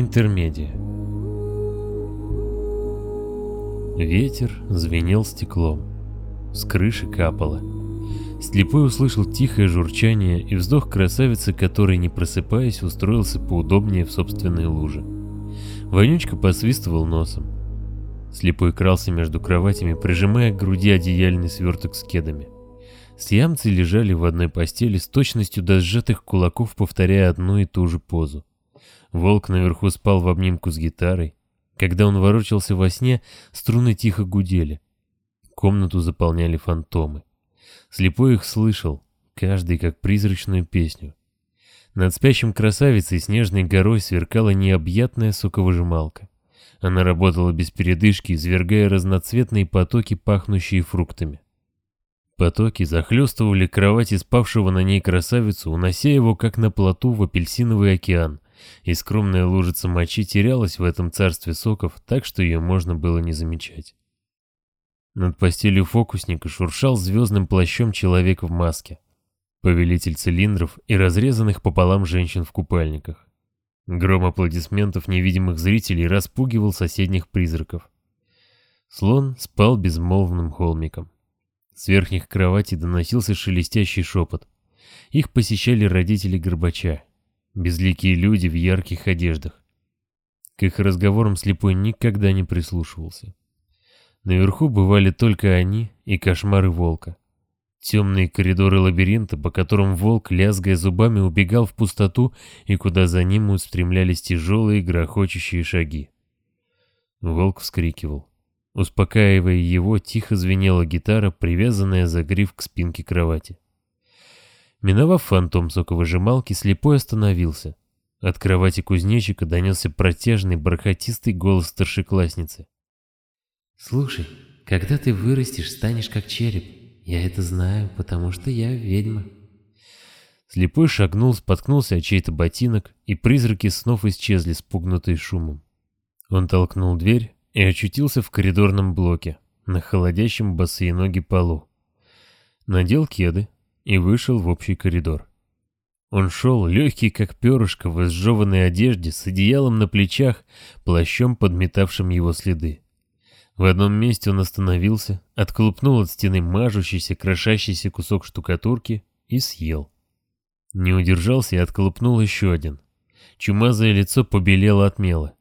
Интермедия Ветер звенел стеклом. С крыши капало. Слепой услышал тихое журчание и вздох красавицы, который, не просыпаясь, устроился поудобнее в собственной луже. Вонючка посвистывал носом. Слепой крался между кроватями, прижимая к груди одеяльный сверток с кедами. Сиамцы лежали в одной постели с точностью до сжатых кулаков, повторяя одну и ту же позу. Волк наверху спал в обнимку с гитарой. Когда он ворочался во сне, струны тихо гудели. Комнату заполняли фантомы. Слепой их слышал, каждый как призрачную песню. Над спящим красавицей снежной горой сверкала необъятная соковыжималка. Она работала без передышки, извергая разноцветные потоки, пахнущие фруктами. Потоки захлестывали кровати спавшего на ней красавицу, унося его как на плоту в апельсиновый океан, и скромная лужица мочи терялась в этом царстве соков, так что ее можно было не замечать. Над постелью фокусника шуршал звездным плащом человек в маске, повелитель цилиндров и разрезанных пополам женщин в купальниках. Гром аплодисментов невидимых зрителей распугивал соседних призраков. Слон спал безмолвным холмиком. С верхних кроватей доносился шелестящий шепот. Их посещали родители Горбача. Безликие люди в ярких одеждах. К их разговорам слепой никогда не прислушивался. Наверху бывали только они и кошмары волка. Темные коридоры лабиринта, по которым волк, лязгая зубами, убегал в пустоту и куда за ним устремлялись тяжелые грохочущие шаги. Волк вскрикивал. Успокаивая его, тихо звенела гитара, привязанная за гриф к спинке кровати. Миновав фантом соковыжималки, слепой остановился. От кровати кузнечика донесся протяжный, бархатистый голос старшеклассницы. «Слушай, когда ты вырастешь, станешь как череп. Я это знаю, потому что я ведьма». Слепой шагнул, споткнулся о чей-то ботинок, и призраки снов исчезли, спугнутые шумом. Он толкнул дверь, и очутился в коридорном блоке, на холодящем босые ноги полу. Надел кеды и вышел в общий коридор. Он шел, легкий как перышко, в изжеванной одежде, с одеялом на плечах, плащом, подметавшим его следы. В одном месте он остановился, отклупнул от стены мажущийся, крошащийся кусок штукатурки и съел. Не удержался и отклупнул еще один. Чумазое лицо побелело от мела.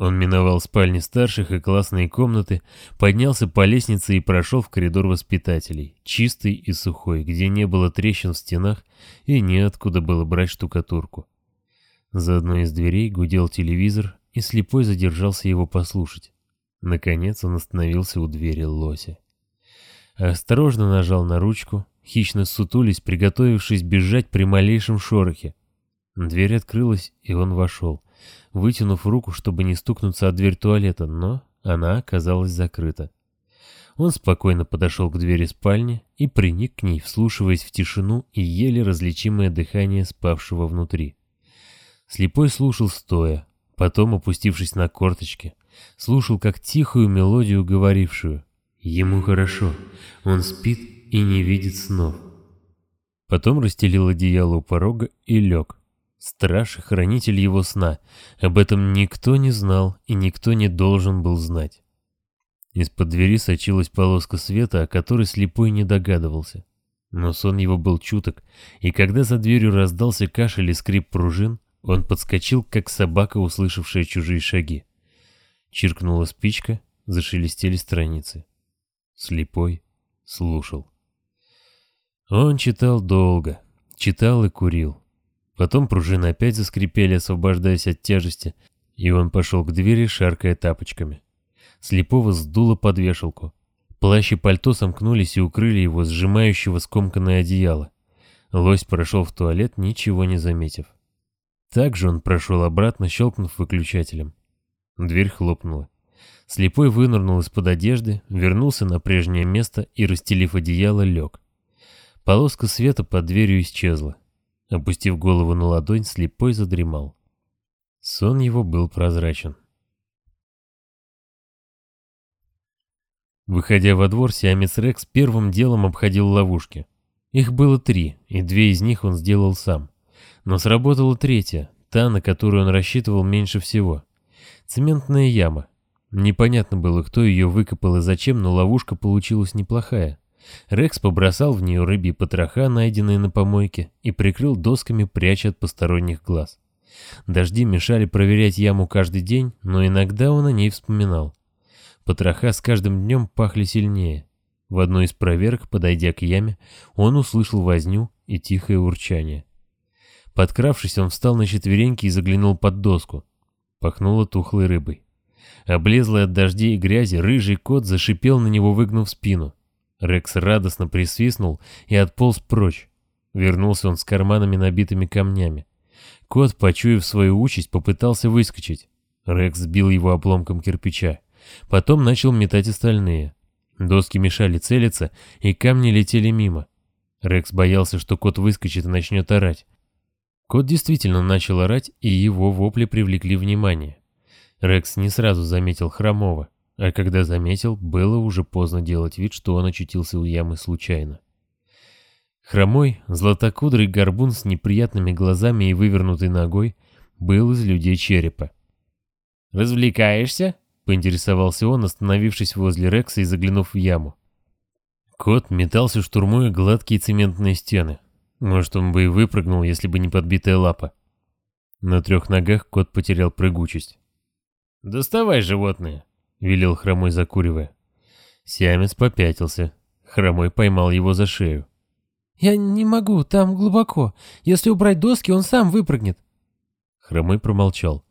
Он миновал спальни старших и классные комнаты, поднялся по лестнице и прошел в коридор воспитателей, чистый и сухой, где не было трещин в стенах и неоткуда было брать штукатурку. За одной из дверей гудел телевизор, и слепой задержался его послушать. Наконец он остановился у двери лося. Осторожно нажал на ручку, хищно сутулись, приготовившись бежать при малейшем шорохе. Дверь открылась, и он вошел вытянув руку, чтобы не стукнуться от дверь туалета, но она оказалась закрыта. Он спокойно подошел к двери спальни и приник к ней, вслушиваясь в тишину и еле различимое дыхание спавшего внутри. Слепой слушал стоя, потом, опустившись на корточки, слушал как тихую мелодию, говорившую «Ему хорошо, он спит и не видит снов». Потом расстелил одеяло у порога и лег, Страж и хранитель его сна. Об этом никто не знал и никто не должен был знать. Из-под двери сочилась полоска света, о которой слепой не догадывался. Но сон его был чуток, и когда за дверью раздался кашель и скрип пружин, он подскочил, как собака, услышавшая чужие шаги. Чиркнула спичка, зашелестели страницы. Слепой слушал. Он читал долго, читал и курил. Потом пружины опять заскрипели, освобождаясь от тяжести, и он пошел к двери, шаркая тапочками. Слепого сдуло под вешалку. Плащ и пальто сомкнулись и укрыли его, сжимающего скомканное одеяло. Лось прошел в туалет, ничего не заметив. Также он прошел обратно, щелкнув выключателем. Дверь хлопнула. Слепой вынырнул из-под одежды, вернулся на прежнее место и, расстелив одеяло, лег. Полоска света под дверью исчезла. Опустив голову на ладонь, слепой задремал. Сон его был прозрачен. Выходя во двор, Сиамец Рекс первым делом обходил ловушки. Их было три, и две из них он сделал сам. Но сработала третья, та, на которую он рассчитывал меньше всего. Цементная яма. Непонятно было, кто ее выкопал и зачем, но ловушка получилась неплохая. Рекс побросал в нее рыбьи потроха, найденные на помойке, и прикрыл досками, пряча от посторонних глаз. Дожди мешали проверять яму каждый день, но иногда он о ней вспоминал. Потроха с каждым днем пахли сильнее. В одной из проверок, подойдя к яме, он услышал возню и тихое урчание. Подкравшись, он встал на четвереньки и заглянул под доску. Пахнуло тухлой рыбой. Облезлый от дождей и грязи, рыжий кот зашипел на него, выгнув спину. Рекс радостно присвистнул и отполз прочь. Вернулся он с карманами, набитыми камнями. Кот, почуяв свою участь, попытался выскочить. Рекс сбил его обломком кирпича. Потом начал метать остальные. Доски мешали целиться, и камни летели мимо. Рекс боялся, что кот выскочит и начнет орать. Кот действительно начал орать, и его вопли привлекли внимание. Рекс не сразу заметил Хромова, а когда заметил, было уже поздно делать вид, что он очутился у ямы случайно. Хромой, златокудрый горбун с неприятными глазами и вывернутой ногой был из людей черепа. «Развлекаешься?» — поинтересовался он, остановившись возле Рекса и заглянув в яму. Кот метался, штурмуя гладкие цементные стены. Может, он бы и выпрыгнул, если бы не подбитая лапа. На трех ногах кот потерял прыгучесть. «Доставай животное», — велел Хромой, закуривая. Сиамец попятился. Хромой поймал его за шею. «Я не могу, там глубоко. Если убрать доски, он сам выпрыгнет». Хромой промолчал.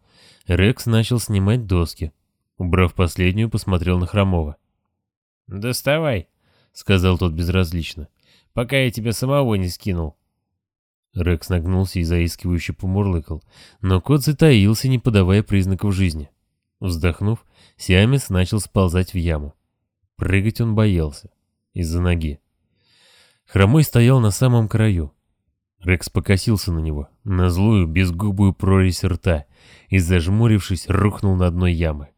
Рекс начал снимать доски. Убрав последнюю, посмотрел на Хромова. «Доставай», — сказал тот безразлично, — «пока я тебя самого не скинул». Рекс нагнулся и заискивающе помурлыкал, но кот затаился, не подавая признаков жизни. Вздохнув, Сиамец начал сползать в яму. Прыгать он боялся. Из-за ноги. Хромой стоял на самом краю. Рекс покосился на него, на злую, безгубую прорезь рта, и, зажмурившись, рухнул на дно ямы.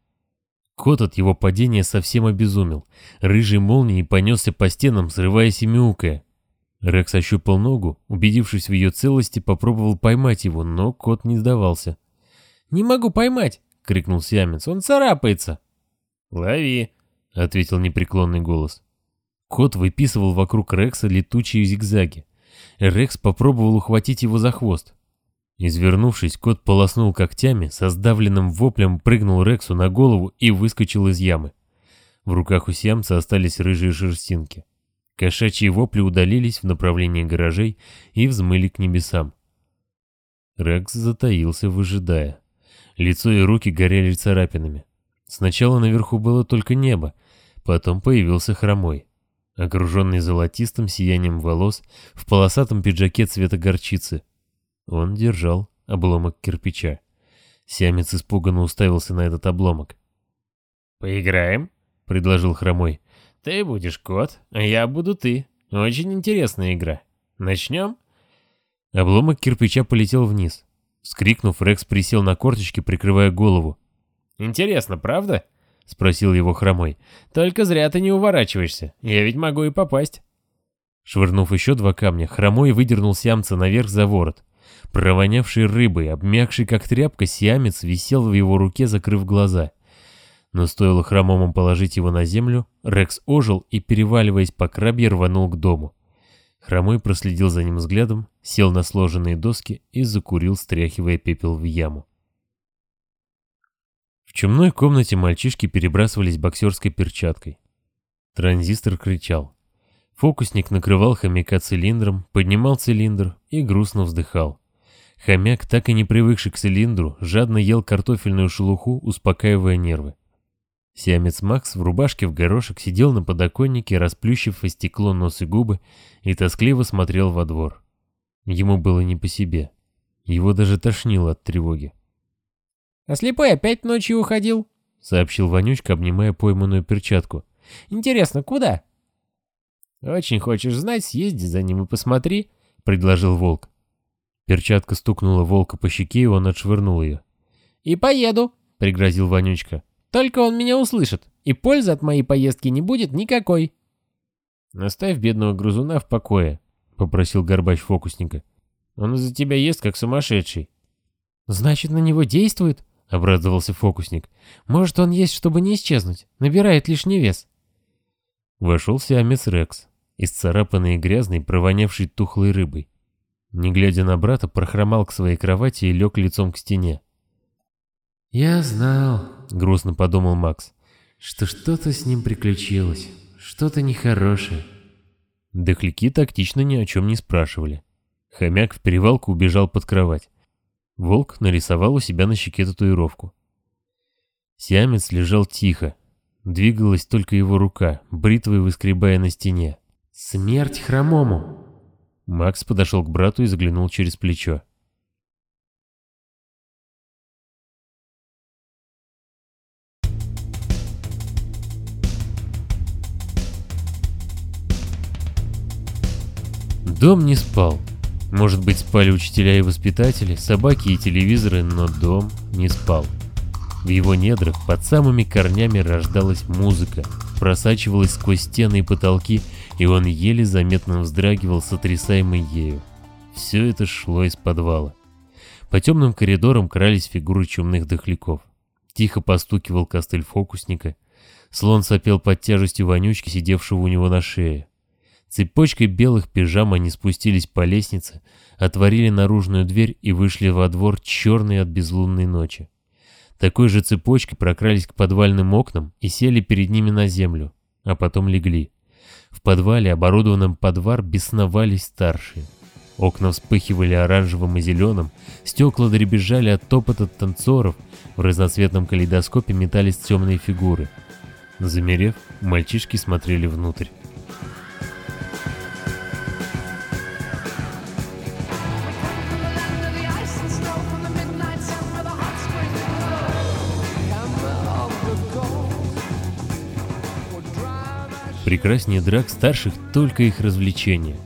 Кот от его падения совсем обезумел. Рыжий молнией понесся по стенам, срываясь и мяукая. Рекс ощупал ногу, убедившись в ее целости, попробовал поймать его, но кот не сдавался. «Не могу поймать!» — крикнул Сиамец. «Он царапается!» «Лови!» — ответил непреклонный голос. Кот выписывал вокруг Рекса летучие зигзаги. Рекс попробовал ухватить его за хвост. Извернувшись, кот полоснул когтями, со сдавленным воплем прыгнул Рексу на голову и выскочил из ямы. В руках у сиамца остались рыжие шерстинки. Кошачьи вопли удалились в направлении гаражей и взмыли к небесам. Рекс затаился, выжидая. Лицо и руки горели царапинами. Сначала наверху было только небо, потом появился хромой. Окруженный золотистым сиянием волос, в полосатом пиджаке цвета горчицы. Он держал обломок кирпича. Сиамец испуганно уставился на этот обломок. «Поиграем?» — предложил хромой. Ты будешь кот, а я буду ты. Очень интересная игра. Начнем?» Обломок кирпича полетел вниз. Вскрикнув, Рекс присел на корточки, прикрывая голову. «Интересно, правда?» — спросил его хромой. «Только зря ты не уворачиваешься. Я ведь могу и попасть». Швырнув еще два камня, хромой выдернул сиамца наверх за ворот. Провонявший рыбой, обмякший как тряпка, сиамец висел в его руке, закрыв глаза. Но стоило хромому положить его на землю, Рекс ожил и, переваливаясь по крабье, рванул к дому. Хромой проследил за ним взглядом, сел на сложенные доски и закурил, стряхивая пепел в яму. В чумной комнате мальчишки перебрасывались боксерской перчаткой. Транзистор кричал. Фокусник накрывал хомяка цилиндром, поднимал цилиндр и грустно вздыхал. Хомяк, так и не привыкший к цилиндру, жадно ел картофельную шелуху, успокаивая нервы. Сиамец Макс в рубашке в горошек сидел на подоконнике, расплющив о стекло нос и губы, и тоскливо смотрел во двор. Ему было не по себе. Его даже тошнило от тревоги. «А слепой опять ночью уходил?» — сообщил Вонючка, обнимая пойманную перчатку. «Интересно, куда?» «Очень хочешь знать, съезди за ним и посмотри», — предложил волк. Перчатка стукнула волка по щеке, и он отшвырнул ее. «И поеду», — пригрозил Вонючка. Только он меня услышит, и пользы от моей поездки не будет никакой. «Оставь бедного грызуна в покое», — попросил Горбач фокусника. «Он из-за тебя ест, как сумасшедший». «Значит, на него действует?» — обрадовался фокусник. «Может, он есть, чтобы не исчезнуть, набирает лишний вес». Вошел сиамец Рекс, исцарапанный и грязный, провонявший тухлой рыбой. Не глядя на брата, прохромал к своей кровати и лег лицом к стене. «Я знал», — грустно подумал Макс, — «что что-то с ним приключилось, что-то нехорошее». Дохляки тактично ни о чем не спрашивали. Хомяк в перевалку убежал под кровать. Волк нарисовал у себя на щеке татуировку. Сиамец лежал тихо. Двигалась только его рука, бритвой выскребая на стене. «Смерть хромому!» Макс подошел к брату и заглянул через плечо. Дом не спал. Может быть, спали учителя и воспитатели, собаки и телевизоры, но дом не спал. В его недрах под самыми корнями рождалась музыка, просачивалась сквозь стены и потолки, и он еле заметно вздрагивал, сотрясаемый ею. Все это шло из подвала. По темным коридорам крались фигуры чумных дохляков. Тихо постукивал костыль фокусника. Слон сопел под тяжестью вонючки, сидевшего у него на шее. Цепочкой белых пижам они спустились по лестнице, отворили наружную дверь и вышли во двор черные от безлунной ночи. Такой же цепочкой прокрались к подвальным окнам и сели перед ними на землю, а потом легли. В подвале, оборудованном под вар, бесновались старшие. Окна вспыхивали оранжевым и зеленым, стекла дребезжали от топота танцоров, в разноцветном калейдоскопе метались темные фигуры. Замерев, мальчишки смотрели внутрь. Прекраснее драк старших только их развлечения.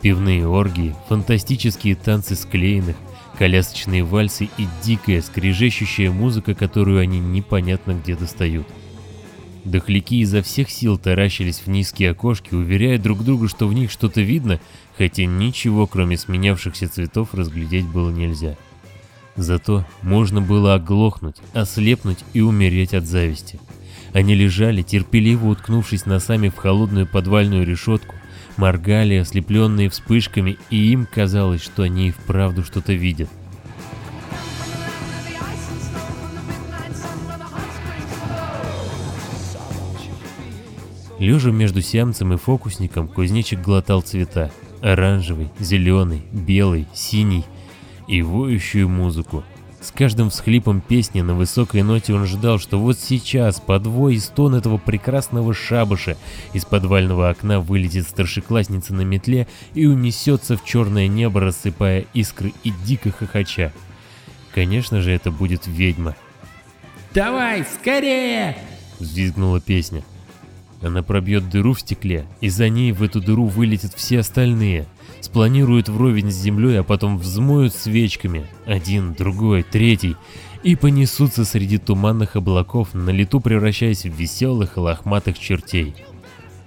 Пивные оргии, фантастические танцы склеенных, колясочные вальсы и дикая, скрежещущая музыка, которую они непонятно где достают. Дохляки изо всех сил таращились в низкие окошки, уверяя друг друга, что в них что-то видно, хотя ничего, кроме сменявшихся цветов, разглядеть было нельзя. Зато можно было оглохнуть, ослепнуть и умереть от зависти. Они лежали, терпеливо уткнувшись носами в холодную подвальную решетку, моргали, ослепленные вспышками, и им казалось, что они и вправду что-то видят. Лежа между сиамцем и фокусником, кузнечик глотал цвета. Оранжевый, зеленый, белый, синий и воющую музыку. С каждым всхлипом песни на высокой ноте он ждал, что вот сейчас, подвой и стон этого прекрасного шабаша, из подвального окна вылетит старшеклассница на метле и унесется в черное небо, рассыпая искры и дико хохоча. Конечно же, это будет ведьма. «Давай, скорее!» — взвизгнула песня. Она пробьет дыру в стекле, и за ней в эту дыру вылетят все остальные — спланируют вровень с землей, а потом взмоют свечками, один, другой, третий, и понесутся среди туманных облаков, на лету превращаясь в веселых и лохматых чертей.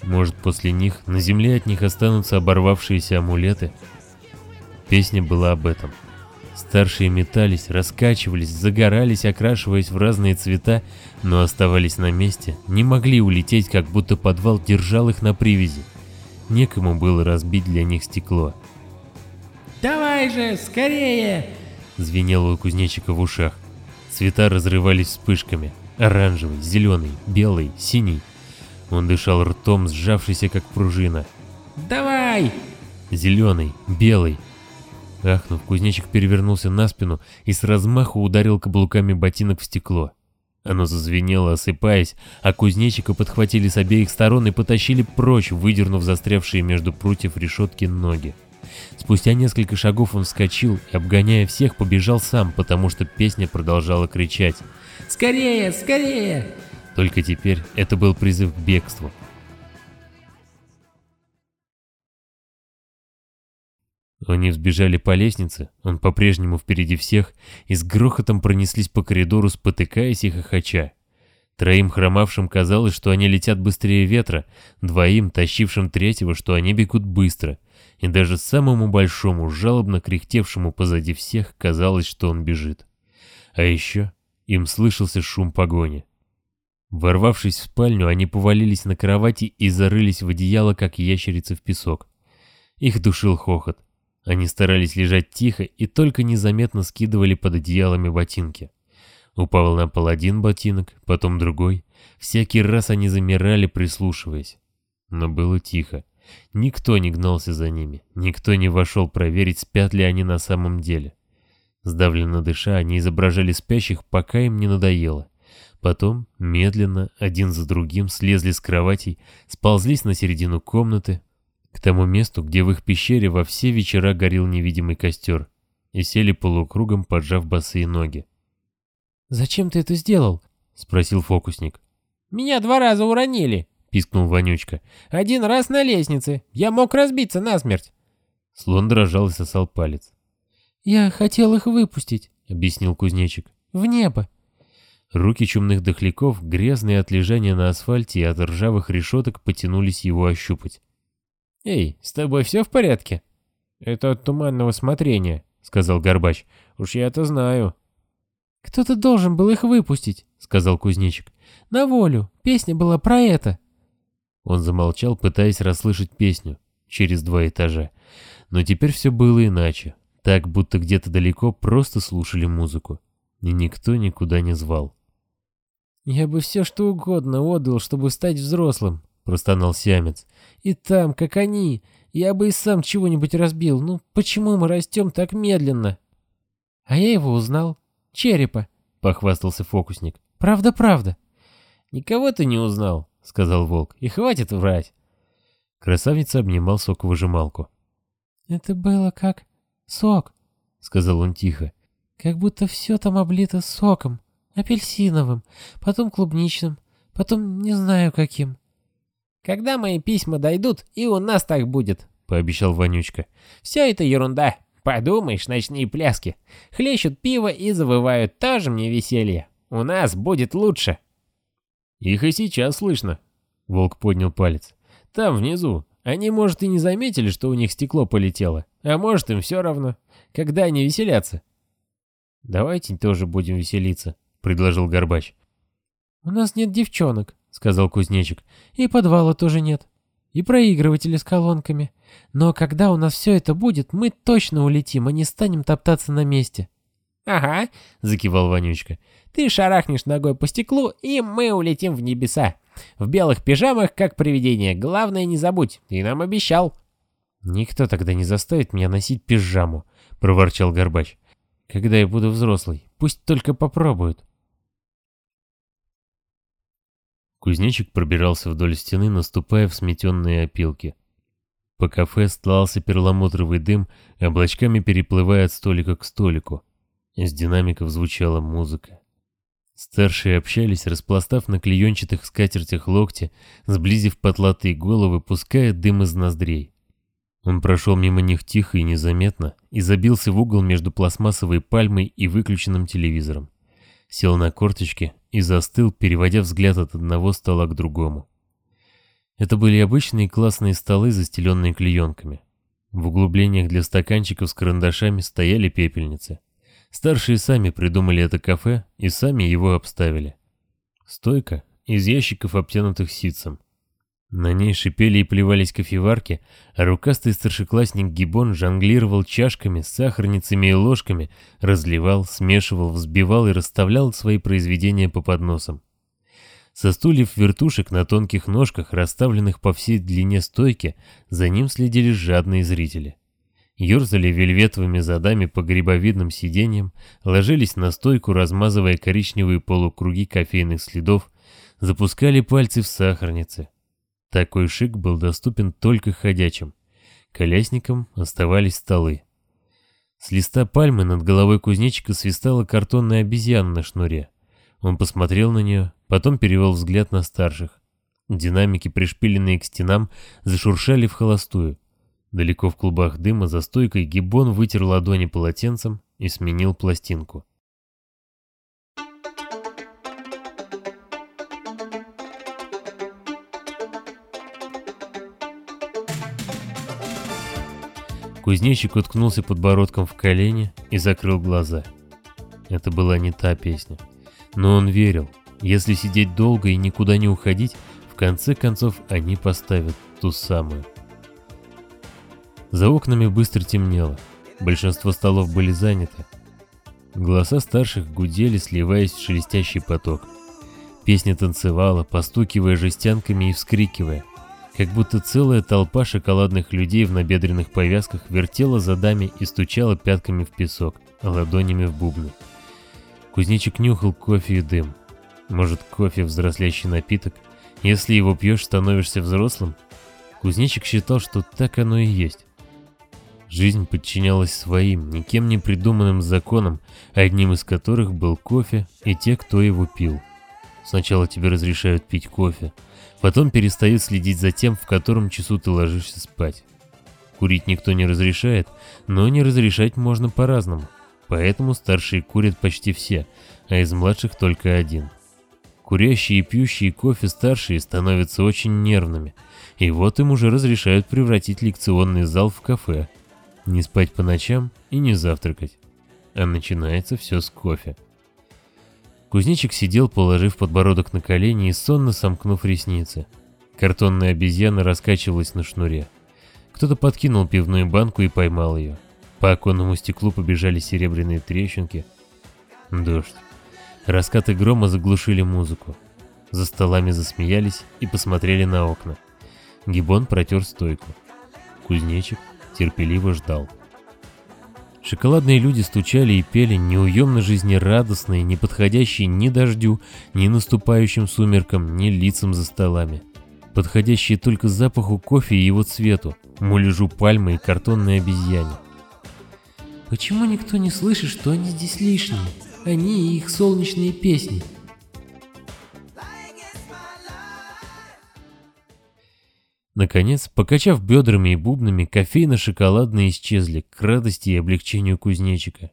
Может, после них на земле от них останутся оборвавшиеся амулеты? Песня была об этом. Старшие метались, раскачивались, загорались, окрашиваясь в разные цвета, но оставались на месте, не могли улететь, как будто подвал держал их на привязи. Некому было разбить для них стекло. «Давай же, скорее!» — звенело у кузнечика в ушах. Цвета разрывались вспышками. Оранжевый, зеленый, белый, синий. Он дышал ртом, сжавшийся как пружина. «Давай!» Зеленый, белый. Ахнув, кузнечик перевернулся на спину и с размаху ударил каблуками ботинок в стекло. Оно зазвенело, осыпаясь, а кузнечика подхватили с обеих сторон и потащили прочь, выдернув застрявшие между прутьев решетки ноги. Спустя несколько шагов он вскочил и, обгоняя всех, побежал сам, потому что песня продолжала кричать «Скорее, скорее!». Только теперь это был призыв к бегству. Они взбежали по лестнице, он по-прежнему впереди всех, и с грохотом пронеслись по коридору, спотыкаясь и хохоча. Троим хромавшим казалось, что они летят быстрее ветра, двоим, тащившим третьего, что они бегут быстро, и даже самому большому, жалобно кряхтевшему позади всех, казалось, что он бежит. А еще им слышался шум погони. Ворвавшись в спальню, они повалились на кровати и зарылись в одеяло, как ящерицы в песок. Их душил хохот. Они старались лежать тихо и только незаметно скидывали под одеялами ботинки. Упал на пол один ботинок, потом другой. Всякий раз они замирали, прислушиваясь. Но было тихо. Никто не гнался за ними, никто не вошел проверить, спят ли они на самом деле. Сдавленно дыша, они изображали спящих, пока им не надоело. Потом, медленно, один за другим, слезли с кроватей, сползлись на середину комнаты, к тому месту, где в их пещере во все вечера горел невидимый костер, и сели полукругом, поджав босые ноги. «Зачем ты это сделал?» — спросил фокусник. «Меня два раза уронили», — пискнул Вонючка. «Один раз на лестнице. Я мог разбиться насмерть». Слон дрожал и сосал палец. «Я хотел их выпустить», — объяснил кузнечик. «В небо». Руки чумных дохляков, грязные от лежания на асфальте и от ржавых решеток, потянулись его ощупать. «Эй, с тобой все в порядке?» «Это от туманного смотрения», — сказал Горбач. «Уж я это знаю». «Кто-то должен был их выпустить», — сказал кузнечик. «На волю. Песня была про это». Он замолчал, пытаясь расслышать песню через два этажа. Но теперь все было иначе. Так, будто где-то далеко просто слушали музыку. И никто никуда не звал. «Я бы все что угодно отдал, чтобы стать взрослым», — простонал Сиамец. «И там, как они, я бы и сам чего-нибудь разбил. Ну, почему мы растем так медленно?» «А я его узнал. Черепа», — похвастался фокусник. «Правда, правда». «Никого ты не узнал», — сказал волк. «И хватит врать». Красавица обнимал соковыжималку. «Это было как сок», — сказал он тихо. «Как будто все там облито соком, апельсиновым, потом клубничным, потом не знаю каким». «Когда мои письма дойдут, и у нас так будет», — пообещал Вонючка. «Все это ерунда. Подумаешь, ночные пляски. Хлещут пиво и завывают. Тоже мне веселье. У нас будет лучше». «Их и сейчас слышно», — волк поднял палец. «Там, внизу. Они, может, и не заметили, что у них стекло полетело. А может, им все равно. Когда они веселятся?» «Давайте тоже будем веселиться», — предложил Горбач. «У нас нет девчонок», — сказал кузнечик. «И подвала тоже нет. И проигрыватели с колонками. Но когда у нас все это будет, мы точно улетим, а не станем топтаться на месте». «Ага», — закивал Вонючка. «Ты шарахнешь ногой по стеклу, и мы улетим в небеса. В белых пижамах, как привидение. Главное, не забудь, ты нам обещал». «Никто тогда не заставит меня носить пижаму», — проворчал Горбач. «Когда я буду взрослый, пусть только попробуют». Кузнечик пробирался вдоль стены, наступая в сметенные опилки. По кафе стлался перламутровый дым, облачками переплывая от столика к столику. Из динамиков звучала музыка. Старшие общались, распластав на клеенчатых скатертях локти, сблизив потлатые головы, пуская дым из ноздрей. Он прошел мимо них тихо и незаметно и забился в угол между пластмассовой пальмой и выключенным телевизором. Сел на корточки и застыл, переводя взгляд от одного стола к другому. Это были обычные классные столы, застеленные клеенками. В углублениях для стаканчиков с карандашами стояли пепельницы. Старшие сами придумали это кафе и сами его обставили. Стойка из ящиков, обтянутых ситцем. На ней шипели и плевались кофеварки, а рукастый старшеклассник Гибон жонглировал чашками, сахарницами и ложками, разливал, смешивал, взбивал и расставлял свои произведения по подносам. Со стульев вертушек на тонких ножках, расставленных по всей длине стойки, за ним следили жадные зрители ерзали вельветовыми задами по грибовидным сиденьям, ложились на стойку, размазывая коричневые полукруги кофейных следов, запускали пальцы в сахарницы. Такой шик был доступен только ходячим. Колясникам оставались столы. С листа пальмы над головой кузнечика свистала картонная обезьяна на шнуре. Он посмотрел на нее, потом перевел взгляд на старших. Динамики, пришпиленные к стенам, зашуршали в холостую. Далеко в клубах дыма за стойкой Гиббон вытер ладони полотенцем и сменил пластинку. Кузнечик уткнулся подбородком в колени и закрыл глаза. Это была не та песня. Но он верил, если сидеть долго и никуда не уходить, в конце концов они поставят ту самую. За окнами быстро темнело. Большинство столов были заняты. Голоса старших гудели, сливаясь в шелестящий поток. Песня танцевала, постукивая жестянками и вскрикивая, как будто целая толпа шоколадных людей в набедренных повязках вертела задами и стучала пятками в песок, а ладонями в бубны. Кузнечик нюхал кофе и дым. Может, кофе — взрослящий напиток? Если его пьешь, становишься взрослым? Кузнечик считал, что так оно и есть. Жизнь подчинялась своим, никем не придуманным законам, одним из которых был кофе и те, кто его пил. Сначала тебе разрешают пить кофе, потом перестают следить за тем, в котором часу ты ложишься спать. Курить никто не разрешает, но не разрешать можно по-разному. Поэтому старшие курят почти все, а из младших только один. Курящие и пьющие кофе старшие становятся очень нервными, и вот им уже разрешают превратить лекционный зал в кафе. Не спать по ночам и не завтракать. А начинается все с кофе. Кузнечик сидел, положив подбородок на колени и сонно сомкнув ресницы. Картонная обезьяна раскачивалась на шнуре. Кто-то подкинул пивную банку и поймал ее. По оконному стеклу побежали серебряные трещинки. Дождь. Раскаты грома заглушили музыку. За столами засмеялись и посмотрели на окна. Гибон протер стойку. Кузнечик терпеливо ждал. Шоколадные люди стучали и пели неуемно жизнерадостные, не подходящие ни дождю, ни наступающим сумеркам, ни лицам за столами. Подходящие только запаху кофе и его цвету, муляжу пальмы и картонной обезьяне. Почему никто не слышит, что они здесь лишние? Они и их солнечные песни. Наконец, покачав бедрами и бубнами, кофейно-шоколадные исчезли к радости и облегчению кузнечика,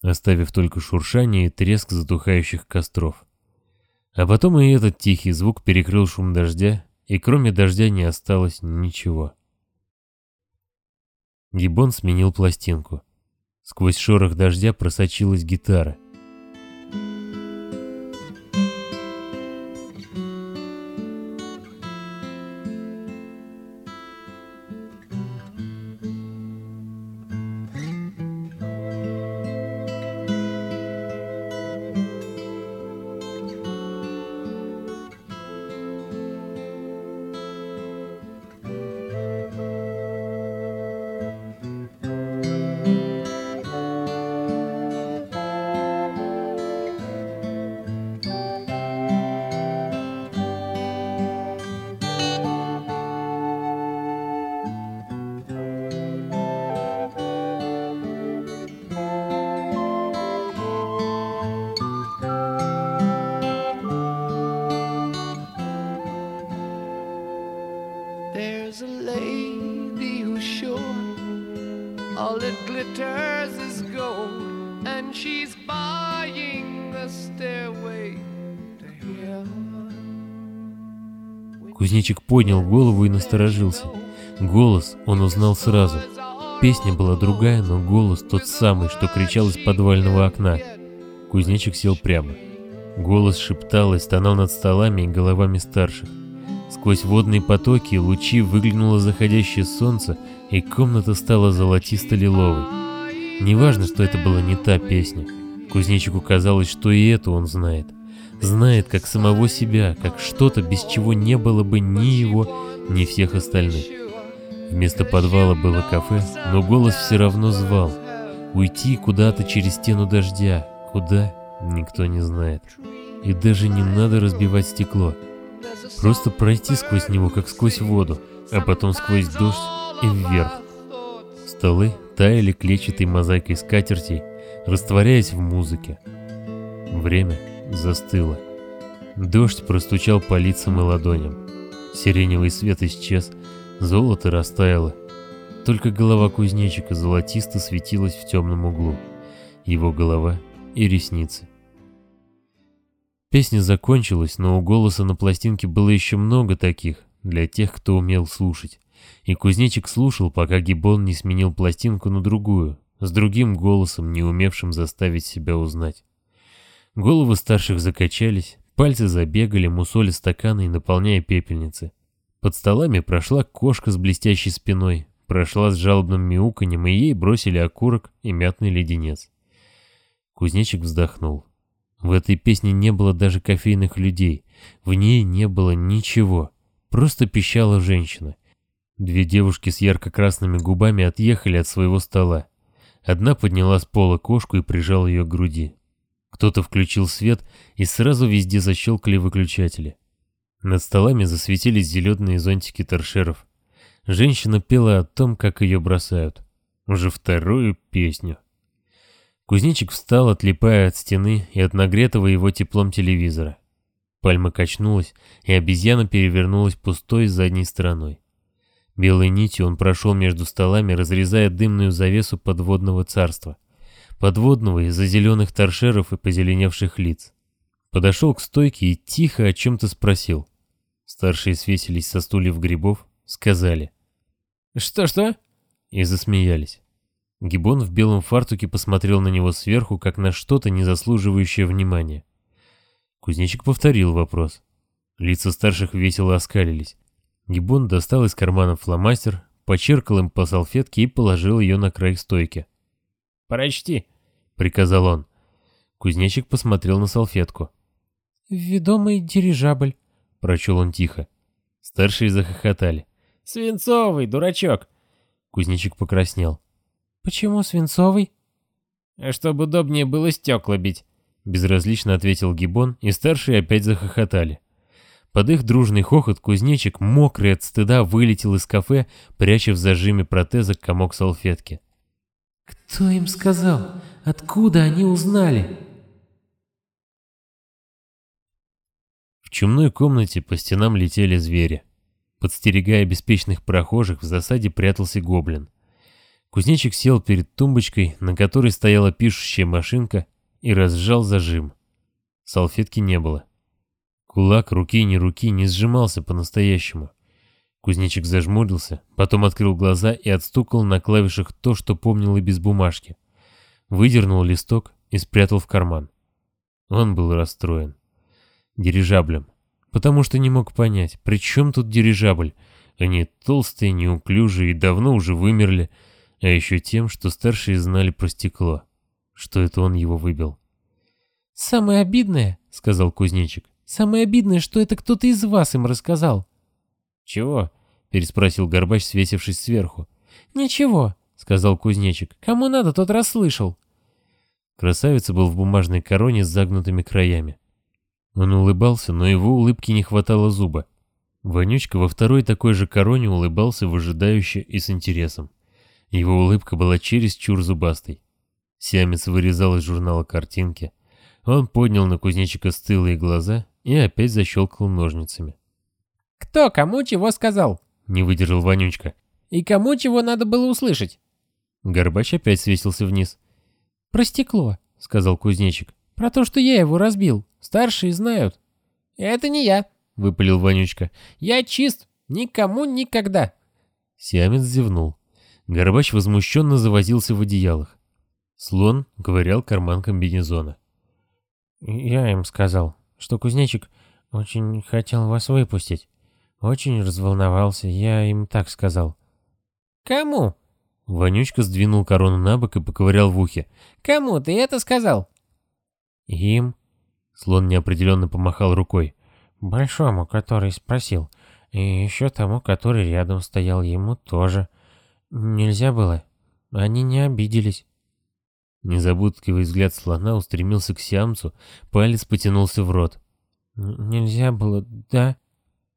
оставив только шуршание и треск затухающих костров. А потом и этот тихий звук перекрыл шум дождя, и кроме дождя не осталось ничего. Гибон сменил пластинку. Сквозь шорох дождя просочилась гитара — Кузнечик поднял голову и насторожился. Голос он узнал сразу. Песня была другая, но голос тот самый, что кричал из подвального окна. Кузнечик сел прямо. Голос шептал и стонал над столами и головами старших. Сквозь водные потоки лучи выглянуло заходящее солнце, и комната стала золотисто-лиловой. Неважно, что это была не та песня. Кузнечику казалось, что и эту он знает. Знает как самого себя, как что-то, без чего не было бы ни его, ни всех остальных. Вместо подвала было кафе, но голос все равно звал. Уйти куда-то через стену дождя. Куда? Никто не знает. И даже не надо разбивать стекло. Просто пройти сквозь него, как сквозь воду, а потом сквозь дождь и вверх. Столы таяли клетчатой мозаикой скатертей, растворяясь в музыке. Время застыло. Дождь простучал по лицам и ладоням. Сиреневый свет исчез, золото растаяло. Только голова кузнечика золотисто светилась в темном углу. Его голова и ресницы. Песня закончилась, но у голоса на пластинке было еще много таких, для тех, кто умел слушать. И кузнечик слушал, пока Гибон не сменил пластинку на другую, с другим голосом, не умевшим заставить себя узнать. Головы старших закачались, пальцы забегали, мусоли стаканы и наполняя пепельницы. Под столами прошла кошка с блестящей спиной, прошла с жалобным мяуканьем, и ей бросили окурок и мятный леденец. Кузнечик вздохнул. В этой песне не было даже кофейных людей, в ней не было ничего, просто пищала женщина. Две девушки с ярко-красными губами отъехали от своего стола. Одна подняла с пола кошку и прижала ее к груди. Кто-то включил свет, и сразу везде защелкали выключатели. Над столами засветились зеленые зонтики торшеров. Женщина пела о том, как ее бросают. Уже вторую песню. Кузнечик встал, отлипая от стены и от нагретого его теплом телевизора. Пальма качнулась, и обезьяна перевернулась пустой задней стороной. Белой нитью он прошел между столами, разрезая дымную завесу подводного царства. Подводного из-за зеленых торшеров и позеленевших лиц. Подошел к стойке и тихо о чем-то спросил. Старшие свесились со стульев грибов, сказали. «Что-что?» И засмеялись. Гибон в белом фартуке посмотрел на него сверху, как на что-то, не заслуживающее внимания. Кузнечик повторил вопрос. Лица старших весело оскалились. Гибон достал из кармана фломастер, почеркал им по салфетке и положил ее на край стойки. «Прочти», — приказал он. Кузнечик посмотрел на салфетку. «Ведомый дирижабль», — прочел он тихо. Старшие захохотали. «Свинцовый, дурачок!» Кузнечик покраснел. «Почему свинцовый?» «Чтобы удобнее было стекла бить», — безразлично ответил Гибон, и старшие опять захохотали. Под их дружный хохот кузнечик, мокрый от стыда, вылетел из кафе, пряча в зажиме протеза комок салфетки. «Кто им сказал? Откуда они узнали?» В чумной комнате по стенам летели звери. Подстерегая беспечных прохожих, в засаде прятался гоблин. Кузнечик сел перед тумбочкой, на которой стояла пишущая машинка, и разжал зажим. Салфетки не было. Кулак руки не руки не сжимался по-настоящему. Кузнечик зажмурился, потом открыл глаза и отстукал на клавишах то, что помнил и без бумажки. Выдернул листок и спрятал в карман. Он был расстроен. Дирижаблем. Потому что не мог понять, при чем тут дирижабль? Они толстые, неуклюжие и давно уже вымерли, а еще тем, что старшие знали про стекло. Что это он его выбил. «Самое обидное», — сказал кузнечик, Самое обидное, что это кто-то из вас им рассказал. Чего? переспросил Горбач, свесившись сверху. Ничего, сказал кузнечик. Кому надо, тот расслышал. Красавица был в бумажной короне с загнутыми краями. Он улыбался, но его улыбки не хватало зуба. Вонючка во второй такой же короне улыбался выжидающе и с интересом. Его улыбка была чересчур зубастой. Сиамец вырезал из журнала картинки. Он поднял на кузнечика стылые глаза и опять защелкал ножницами. «Кто кому чего сказал?» — не выдержал Вонючка. «И кому чего надо было услышать?» Горбач опять свесился вниз. «Про стекло», — сказал кузнечик. «Про то, что я его разбил. Старшие знают». «Это не я», — выпалил Вонючка. «Я чист. Никому никогда». Сиамец зевнул. Горбач возмущенно завозился в одеялах. Слон ковырял карман комбинезона. «Я им сказал, что кузнечик очень хотел вас выпустить. Очень разволновался, я им так сказал». «Кому?» Вонючка сдвинул корону на бок и поковырял в ухе. «Кому ты это сказал?» «Им». Слон неопределенно помахал рукой. «Большому, который спросил. И еще тому, который рядом стоял, ему тоже. Нельзя было. Они не обиделись». Незабудкивый взгляд слона устремился к сиамцу, палец потянулся в рот. «Нельзя было, да?»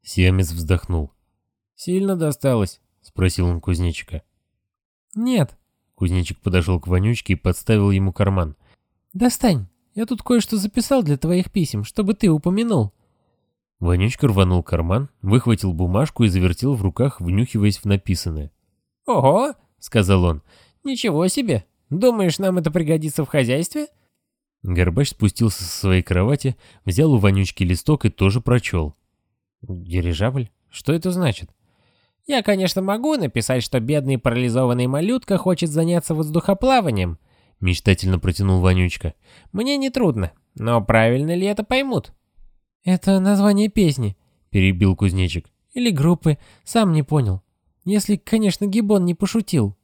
Сиамец вздохнул. «Сильно досталось?» — спросил он кузнечика. «Нет». Кузнечик подошел к Вонючке и подставил ему карман. «Достань, я тут кое-что записал для твоих писем, чтобы ты упомянул». Вонючка рванул карман, выхватил бумажку и завертел в руках, внюхиваясь в написанное. «Ого!» — сказал он. «Ничего себе! Думаешь, нам это пригодится в хозяйстве?» Горбач спустился со своей кровати, взял у вонючки листок и тоже прочел. «Дирижабль? Что это значит?» Я, конечно, могу написать, что бедный парализованный малютка хочет заняться воздухоплаванием, мечтательно протянул Вонючка. Мне не трудно, но правильно ли это поймут? Это название песни, перебил кузнечик. Или группы, сам не понял. Если, конечно, Гибон не пошутил.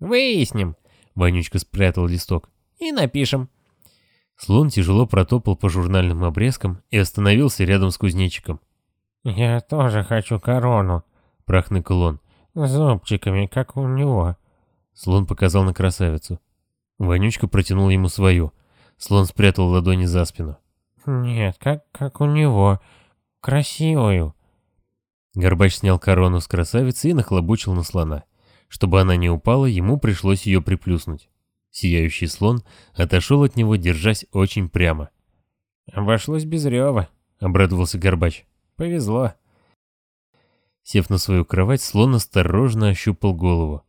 Выясним. Вонючка спрятал листок. И напишем. Слон тяжело протопал по журнальным обрезкам и остановился рядом с кузнечиком. «Я тоже хочу корону», — прохныкал он. «Зубчиками, как у него». Слон показал на красавицу. Вонючка протянул ему свою. Слон спрятал ладони за спину. «Нет, как, как у него. Красивую». Горбач снял корону с красавицы и нахлобучил на слона. Чтобы она не упала, ему пришлось ее приплюснуть. Сияющий слон отошел от него, держась очень прямо. «Обошлось без рева», — обрадовался Горбач. «Повезло». Сев на свою кровать, слон осторожно ощупал голову.